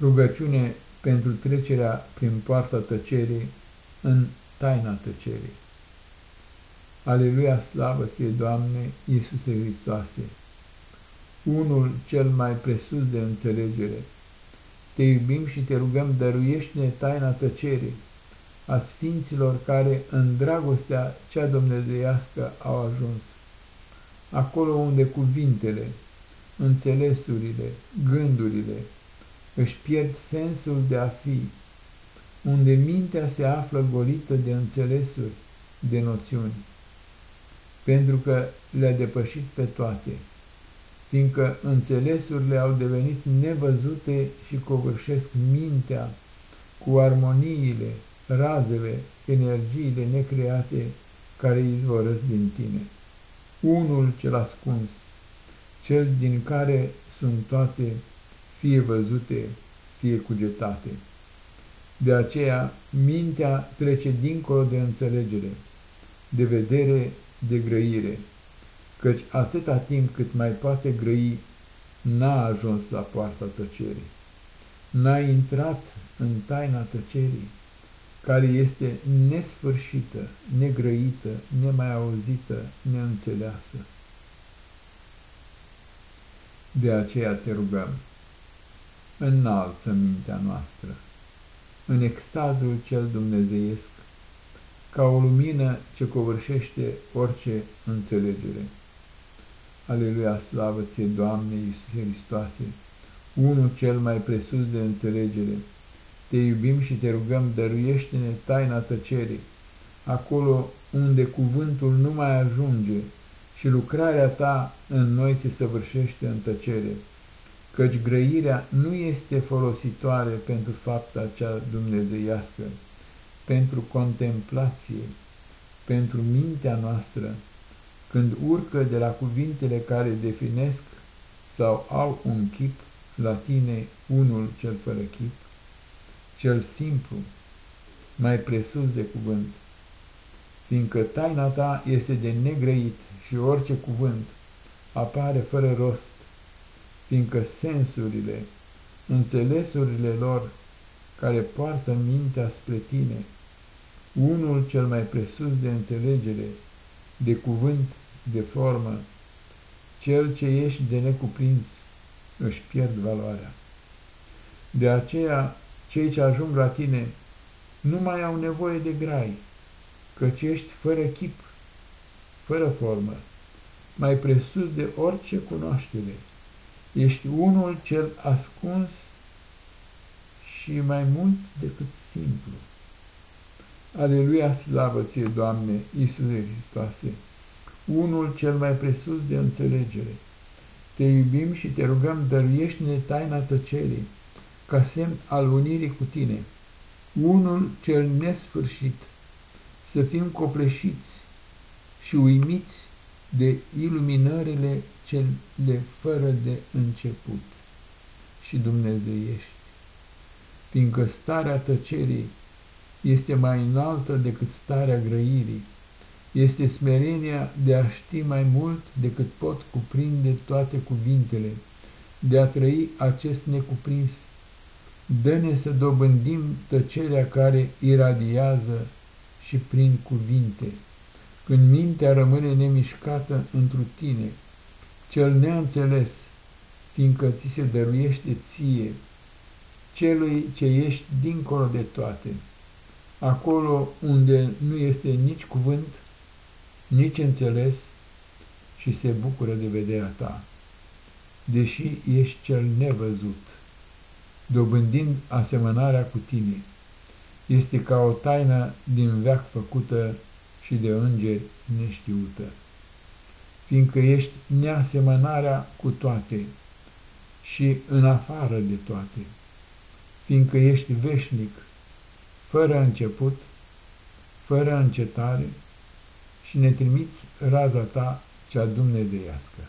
Rugăciune pentru trecerea prin poarta tăcerii în taina tăcerii. Aleluia, slavă ție, Doamne, Iisuse Hristoase, unul cel mai presus de înțelegere. Te iubim și te rugăm, dăruiește-ne taina tăcerii a sfinților care în dragostea cea dumnezeiască au ajuns. Acolo unde cuvintele, înțelesurile, gândurile, își pierd sensul de a fi, unde mintea se află golită de înțelesuri, de noțiuni, pentru că le-a depășit pe toate, fiindcă înțelesurile au devenit nevăzute și covârșesc mintea cu armoniile, razele, energiile necreate care izvorăsc din tine. Unul cel ascuns, cel din care sunt toate fie văzute, fie cugetate. De aceea, mintea trece dincolo de înțelegere, de vedere, de grăire, căci atâta timp cât mai poate grăi, n-a ajuns la poarta tăcerii. N-a intrat în taina tăcerii, care este nesfârșită, negrăită, nemai auzită, neînțeleasă. De aceea te rugăm înalță mintea noastră în extazul cel dumnezeiesc, ca o lumină ce covârșește orice înțelegere. Aleluia, slavă ție, Doamne Iisuse Hristoase, unul cel mai presus de înțelegere. Te iubim și te rugăm, dăruiește-ne taina tăcerii, acolo unde cuvântul nu mai ajunge și lucrarea ta în noi se săvârșește în tăcere căci grăirea nu este folositoare pentru fapta cea dumnezeiască, pentru contemplație, pentru mintea noastră, când urcă de la cuvintele care definesc sau au un chip, la tine unul cel fără chip, cel simplu, mai presus de cuvânt, fiindcă taina ta este de negrăit și orice cuvânt apare fără rost fiindcă sensurile, înțelesurile lor care poartă mintea spre tine, unul cel mai presus de înțelegere, de cuvânt, de formă, cel ce ești de necuprins, își pierd valoarea. De aceea, cei ce ajung la tine nu mai au nevoie de grai, căci ești fără chip, fără formă, mai presus de orice cunoaștere Ești unul cel ascuns și mai mult decât simplu. Aleluia, slavă ție, Doamne, Iisuse Hristoase, unul cel mai presus de înțelegere. Te iubim și te rugăm, dăruiește-ne taina tăcerii, ca semn al unirii cu tine, unul cel nesfârșit, să fim copleșiți și uimiți de iluminările cele fără de început și dumnezeiești, fiindcă starea tăcerii este mai înaltă decât starea grăirii, este smerenia de a ști mai mult decât pot cuprinde toate cuvintele, de a trăi acest necuprins. Dă-ne să dobândim tăcerea care iradiază și prin cuvinte, când mintea rămâne nemișcată întru tine, cel neînțeles, fiindcă ți se dăruiește ție, celui ce ești dincolo de toate, acolo unde nu este nici cuvânt, nici înțeles și se bucură de vederea ta, deși ești cel nevăzut, dobândind asemănarea cu tine. Este ca o taină din veac făcută și de îngeri neștiută fiindcă ești neasemănarea cu toate și în afară de toate, fiindcă ești veșnic, fără început, fără încetare și ne trimiți raza ta cea dumnezeiască.